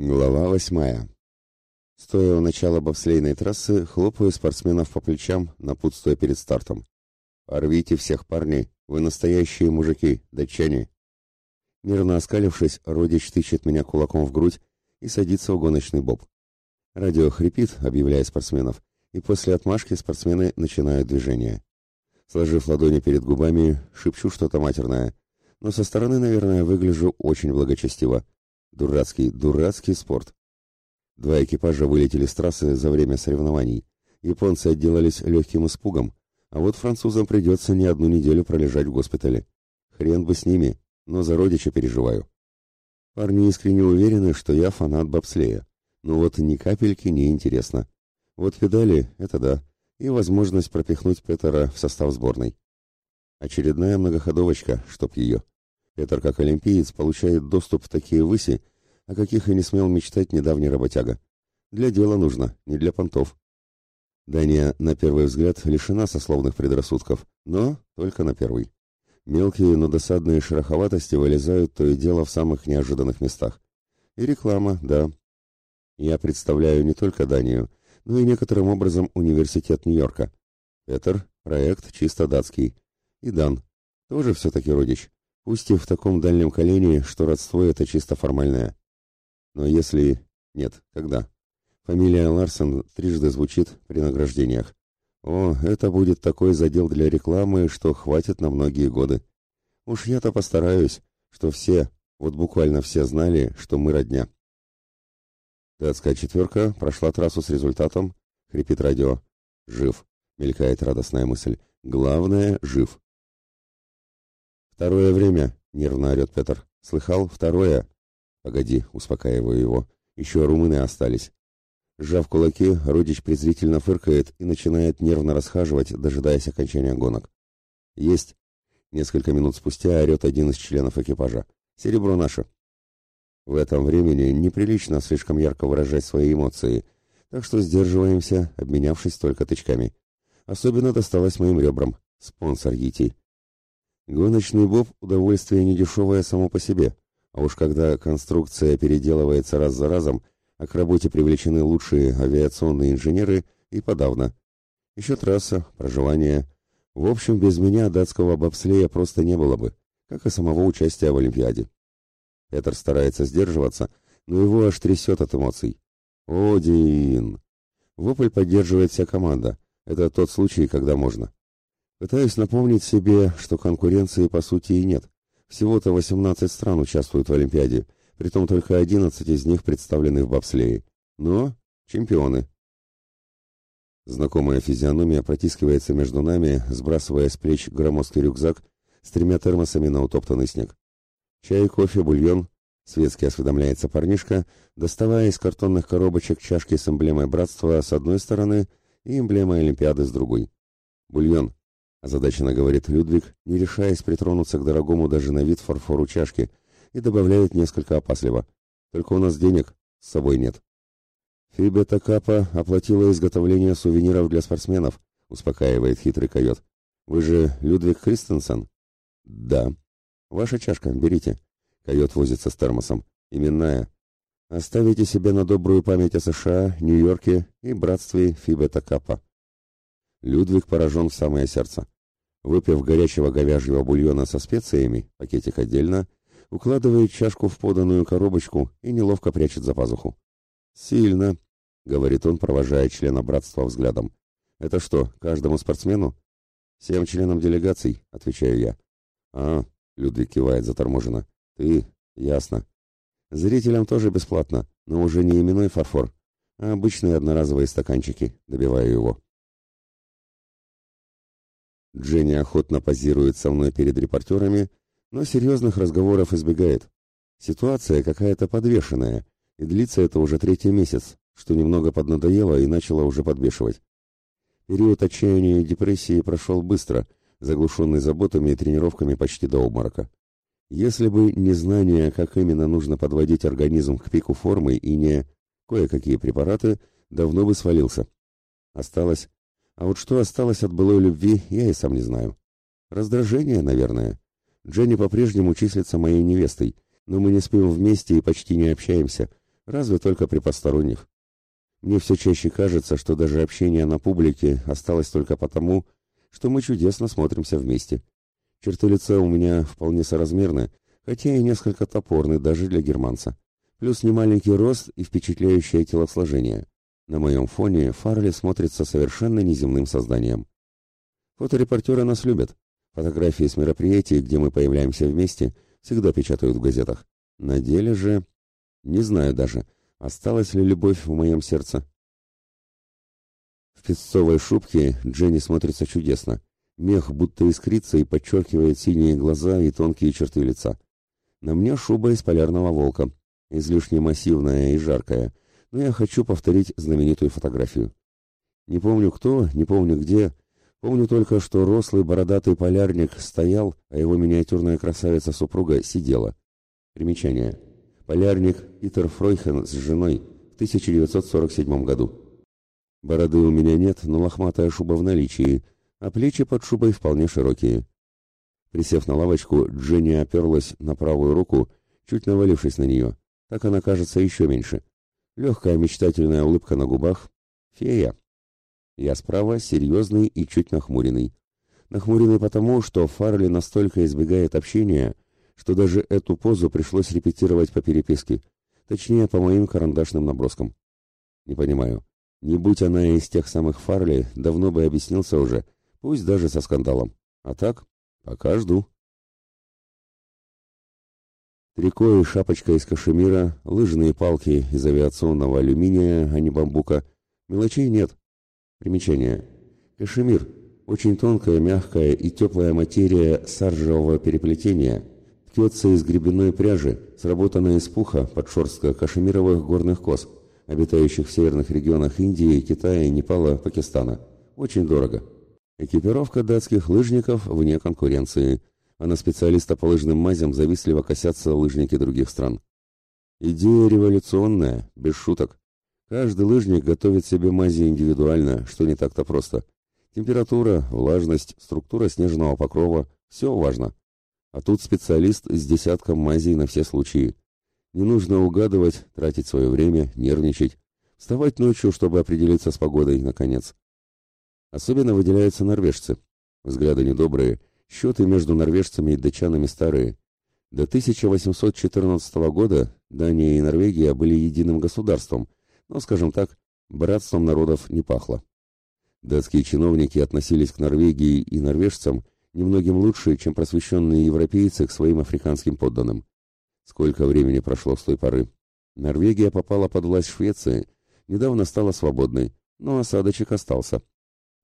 Глава восьмая. Стоя у начала бобслейной трассы, хлопаю спортсменов по плечам, напутствуя перед стартом. «Порвите всех парней! Вы настоящие мужики, датчане!» Мирно оскалившись, родич тычет меня кулаком в грудь и садится в гоночный боб. Радио хрипит, объявляя спортсменов, и после отмашки спортсмены начинают движение. Сложив ладони перед губами, шепчу что-то матерное, но со стороны, наверное, выгляжу очень благочестиво. Дурацкий, дурацкий спорт. Два экипажа вылетели с трассы за время соревнований. Японцы отделались легким испугом, а вот французам придется не одну неделю пролежать в госпитале. Хрен бы с ними, но за родича переживаю. Парни искренне уверены, что я фанат бобслея. Но вот ни капельки не интересно. Вот педали — это да, и возможность пропихнуть Петера в состав сборной. Очередная многоходовочка, чтоб ее. Петр, как олимпиец, получает доступ в такие выси, о каких и не смел мечтать недавний работяга. Для дела нужно, не для понтов. Дания, на первый взгляд, лишена сословных предрассудков, но только на первый. Мелкие, но досадные шероховатости вылезают то и дело в самых неожиданных местах. И реклама, да. Я представляю не только Данию, но и некоторым образом университет Нью-Йорка. Петр – проект чисто датский. И Дан – тоже все-таки родич пусть и в таком дальнем колене, что родство это чисто формальное. Но если... Нет, когда? Фамилия Ларсен трижды звучит при награждениях. О, это будет такой задел для рекламы, что хватит на многие годы. Уж я-то постараюсь, что все, вот буквально все знали, что мы родня. Датская четверка прошла трассу с результатом, хрипит радио. Жив, мелькает радостная мысль. Главное, жив. «Второе время!» — нервно орет Петр. «Слыхал? Второе!» «Погоди!» — успокаиваю его. «Еще румыны остались». Сжав кулаки, родич презрительно фыркает и начинает нервно расхаживать, дожидаясь окончания гонок. «Есть!» Несколько минут спустя орет один из членов экипажа. «Серебро наше!» В этом времени неприлично слишком ярко выражать свои эмоции, так что сдерживаемся, обменявшись только тычками. Особенно досталось моим ребрам. Спонсор Йити. Гоночный боб – удовольствие недешевое само по себе, а уж когда конструкция переделывается раз за разом, а к работе привлечены лучшие авиационные инженеры и подавно. Еще трасса, проживание. В общем, без меня датского бобслея просто не было бы, как и самого участия в Олимпиаде. Петр старается сдерживаться, но его аж трясет от эмоций. «Один!» Вопль поддерживает вся команда. Это тот случай, когда можно. Пытаюсь напомнить себе, что конкуренции по сути и нет. Всего-то 18 стран участвуют в Олимпиаде, притом только 11 из них представлены в бобслее. Но чемпионы. Знакомая физиономия протискивается между нами, сбрасывая с плеч громоздкий рюкзак с тремя термосами на утоптанный снег. Чай, кофе, бульон. Светски осведомляется парнишка, доставая из картонных коробочек чашки с эмблемой братства с одной стороны и эмблемой Олимпиады с другой. Бульон, озадаченно говорит Людвиг, не решаясь притронуться к дорогому даже на вид фарфору чашки, и добавляет несколько опасливо. «Только у нас денег с собой нет». «Фибета Капа оплатила изготовление сувениров для спортсменов», успокаивает хитрый койот. «Вы же Людвиг Христенсен?» «Да». «Ваша чашка, берите». Койот возится с термосом. «Именная. Оставите себе на добрую память о США, Нью-Йорке и братстве Фибета Капа». Людвиг поражен в самое сердце. Выпив горячего говяжьего бульона со специями, пакетик отдельно, укладывает чашку в поданную коробочку и неловко прячет за пазуху. «Сильно», — говорит он, провожая члена братства взглядом. «Это что, каждому спортсмену?» «Всем членам делегаций», — отвечаю я. «А», — Людвиг кивает заторможенно. «Ты, ясно. Зрителям тоже бесплатно, но уже не именной фарфор, а обычные одноразовые стаканчики», — добиваю его. Дженни охотно позирует со мной перед репортерами, но серьезных разговоров избегает. Ситуация какая-то подвешенная, и длится это уже третий месяц, что немного поднадоело и начало уже подбешивать. Период отчаяния и депрессии прошел быстро, заглушенный заботами и тренировками почти до обморока. Если бы не знание, как именно нужно подводить организм к пику формы и не кое-какие препараты, давно бы свалился. Осталось а вот что осталось от былой любви, я и сам не знаю. Раздражение, наверное. Дженни по-прежнему числится моей невестой, но мы не спим вместе и почти не общаемся. разве только при посторонних. Мне все чаще кажется, что даже общение на публике осталось только потому, что мы чудесно смотримся вместе. Черты лица у меня вполне соразмерны, хотя и несколько топорны даже для германца. Плюс немаленький рост и впечатляющее телосложение. На моем фоне Фарли смотрится совершенно неземным созданием. Фоторепортеры нас любят. Фотографии с мероприятий, где мы появляемся вместе, всегда печатают в газетах. На деле же... Не знаю даже, осталась ли любовь в моем сердце. В песцовой шубке Дженни смотрится чудесно. Мех будто искрится и подчеркивает синие глаза и тонкие черты лица. На мне шуба из полярного волка, излишне массивная и жаркая, но я хочу повторить знаменитую фотографию. Не помню кто, не помню где, помню только, что рослый бородатый полярник стоял, а его миниатюрная красавица-супруга сидела. Примечание. Полярник Питер Фройхен с женой в 1947 году. Бороды у меня нет, но лохматая шуба в наличии — а плечи под шубой вполне широкие. Присев на лавочку, Дженни оперлась на правую руку, чуть навалившись на нее. Так она кажется еще меньше. Легкая мечтательная улыбка на губах. Фея. Я справа, серьезный и чуть нахмуренный. Нахмуренный потому, что Фарли настолько избегает общения, что даже эту позу пришлось репетировать по переписке, точнее, по моим карандашным наброскам. Не понимаю. Не будь она из тех самых Фарли, давно бы объяснился уже — пусть даже со скандалом. А так, пока жду. Трико и шапочка из кашемира, лыжные палки из авиационного алюминия, а не бамбука. Мелочей нет. Примечание. Кашемир – очень тонкая, мягкая и теплая материя саржевого переплетения. Ткется из гребенной пряжи, сработанная из пуха под шерстка кашемировых горных коз, обитающих в северных регионах Индии, Китая, Непала, Пакистана. Очень дорого. Экипировка датских лыжников вне конкуренции, а на специалиста по лыжным мазям завистливо косятся лыжники других стран. Идея революционная, без шуток. Каждый лыжник готовит себе мази индивидуально, что не так-то просто. Температура, влажность, структура снежного покрова – все важно. А тут специалист с десятком мазей на все случаи. Не нужно угадывать, тратить свое время, нервничать. Вставать ночью, чтобы определиться с погодой, наконец. Особенно выделяются норвежцы. Взгляды недобрые, счеты между норвежцами и датчанами старые. До 1814 года Дания и Норвегия были единым государством, но, скажем так, братством народов не пахло. Датские чиновники относились к Норвегии и норвежцам немногим лучше, чем просвещенные европейцы к своим африканским подданным. Сколько времени прошло с той поры? Норвегия попала под власть Швеции, недавно стала свободной, но осадочек остался.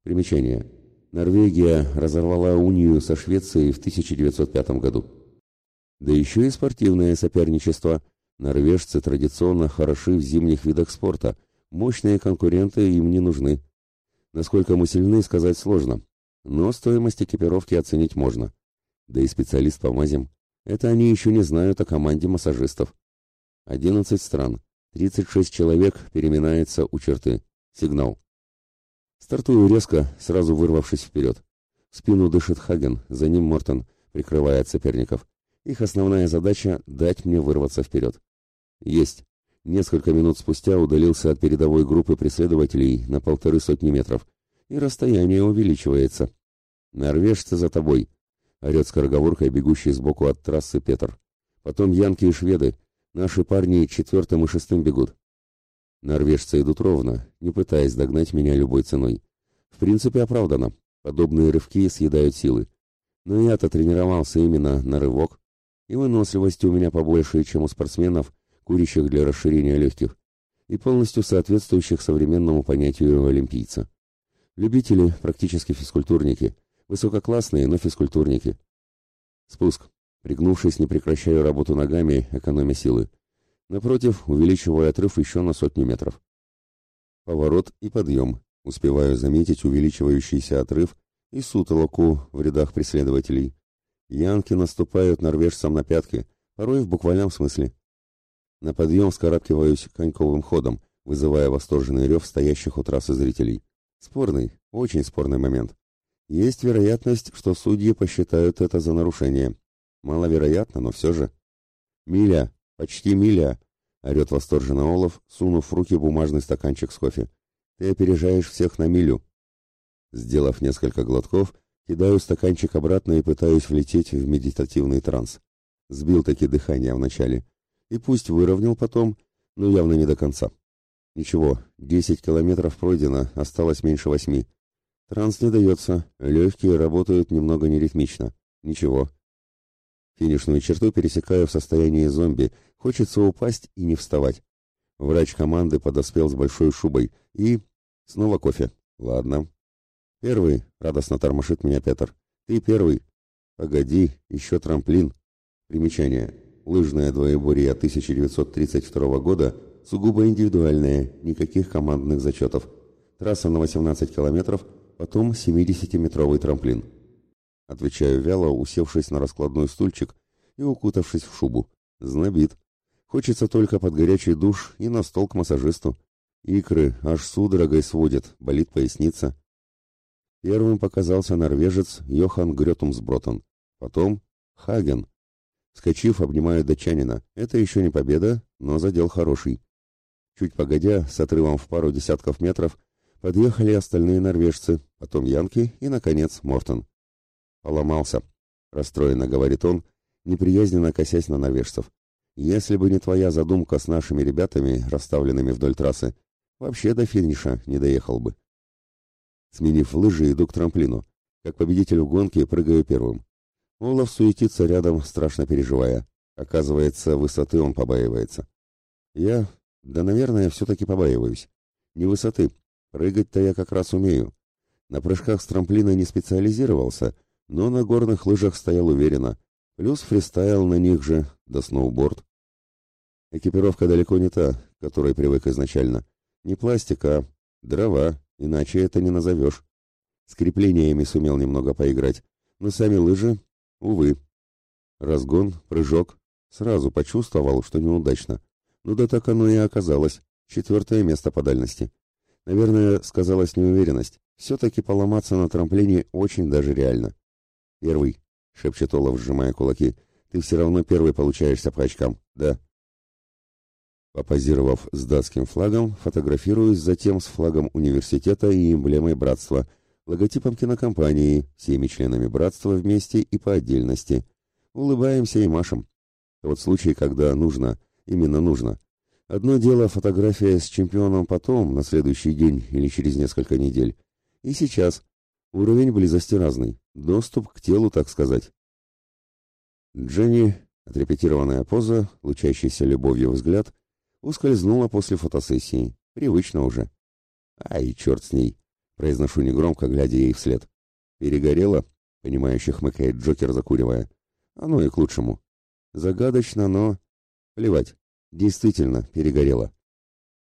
Примечание. Норвегия разорвала унию со Швецией в 1905 году. Да еще и спортивное соперничество. Норвежцы традиционно хороши в зимних видах спорта, мощные конкуренты им не нужны. Насколько мы сильны, сказать сложно, но стоимость экипировки оценить можно. Да и специалист по мазям. Это они еще не знают о команде массажистов. 11 стран, 36 человек переминается у черты. Сигнал. Стартую резко, сразу вырвавшись вперед. В спину дышит Хаген, за ним Мортон, прикрывая от соперников. Их основная задача — дать мне вырваться вперед. Есть. Несколько минут спустя удалился от передовой группы преследователей на полторы сотни метров, и расстояние увеличивается. «Норвежцы за тобой!» — орет скороговоркой, бегущий сбоку от трассы Петр. «Потом янки и шведы. Наши парни четвертым и шестым бегут. Норвежцы идут ровно, не пытаясь догнать меня любой ценой. В принципе, оправдано. Подобные рывки съедают силы. Но я-то тренировался именно на рывок, и выносливости у меня побольше, чем у спортсменов, курящих для расширения легких, и полностью соответствующих современному понятию олимпийца. Любители, практически физкультурники, высококлассные, но физкультурники. Спуск. Пригнувшись, не прекращаю работу ногами, экономя силы. Напротив, увеличивая отрыв еще на сотню метров. Поворот и подъем. Успеваю заметить увеличивающийся отрыв и сутолоку в рядах преследователей. Янки наступают норвежцам на пятки, порой в буквальном смысле. На подъем скарабкиваюсь коньковым ходом, вызывая восторженный рев стоящих у трассы зрителей. Спорный, очень спорный момент. Есть вероятность, что судьи посчитают это за нарушение. Маловероятно, но все же. Миля, «Почти миля!» Орет восторженно Олаф, сунув в руки бумажный стаканчик с кофе. Ты опережаешь всех на милю. Сделав несколько глотков, кидаю стаканчик обратно и пытаюсь влететь в медитативный транс. Сбил таки дыхание вначале. И пусть выровнял потом, но явно не до конца. Ничего, десять километров пройдено, осталось меньше восьми. Транс не дается, легкие работают немного неритмично. Ничего. Финишную черту пересекаю в состоянии зомби, хочется упасть и не вставать. Врач команды подоспел с большой шубой и... Снова кофе. Ладно. Первый, радостно тормошит меня Петр. Ты первый. Погоди, еще трамплин. Примечание. Лыжная двоеборье 1932 года сугубо индивидуальная, никаких командных зачетов. Трасса на 18 километров, потом 70-метровый трамплин. Отвечаю вяло, усевшись на раскладной стульчик и укутавшись в шубу. Знобит. Хочется только под горячий душ и на стол к массажисту. Икры аж судорогой сводят, болит поясница. Первым показался норвежец Йохан Гретумсбротон. Потом Хаген. Скочив, обнимаю датчанина. Это еще не победа, но задел хороший. Чуть погодя, с отрывом в пару десятков метров, подъехали остальные норвежцы, потом Янки и, наконец, Мортон. «Поломался», — расстроенно говорит он, неприязненно косясь на норвежцев. «Если бы не твоя задумка с нашими ребятами, расставленными вдоль трассы, вообще до финиша не доехал бы». Сменив лыжи, иду к трамплину. Как победитель в гонке прыгаю первым. Олаф суетится рядом, страшно переживая. Оказывается, высоты он побаивается. Я, да, наверное, все-таки побаиваюсь. Не высоты. Прыгать-то я как раз умею. На прыжках с трамплина не специализировался, но на горных лыжах стоял уверенно. Плюс фристайл на них же, да сноуборд. Экипировка далеко не та, к которой привык изначально. Не пластика, а дрова, иначе это не назовешь. С креплениями сумел немного поиграть, но сами лыжи, увы. Разгон, прыжок. Сразу почувствовал, что неудачно. Ну да так оно и оказалось. Четвертое место по дальности. Наверное, сказалась неуверенность. Все-таки поломаться на трамплине очень даже реально. Первый, шепчет Олаф, сжимая кулаки. Ты все равно первый получаешься по очкам. Да. Попозировав с датским флагом, фотографируюсь затем с флагом университета и эмблемой братства, логотипом кинокомпании, всеми членами братства вместе и по отдельности. Улыбаемся и машем. Вот случай, когда нужно, именно нужно. Одно дело фотография с чемпионом потом, на следующий день или через несколько недель. И сейчас. Уровень близости разный. Доступ к телу, так сказать. Дженни, отрепетированная поза, лучащийся любовью взгляд, ускользнула после фотосессии. Привычно уже. Ай, черт с ней. Произношу негромко, глядя ей вслед. Перегорела, понимающе хмыкает Джокер, закуривая. Оно и к лучшему. Загадочно, но... Плевать. Действительно, перегорело.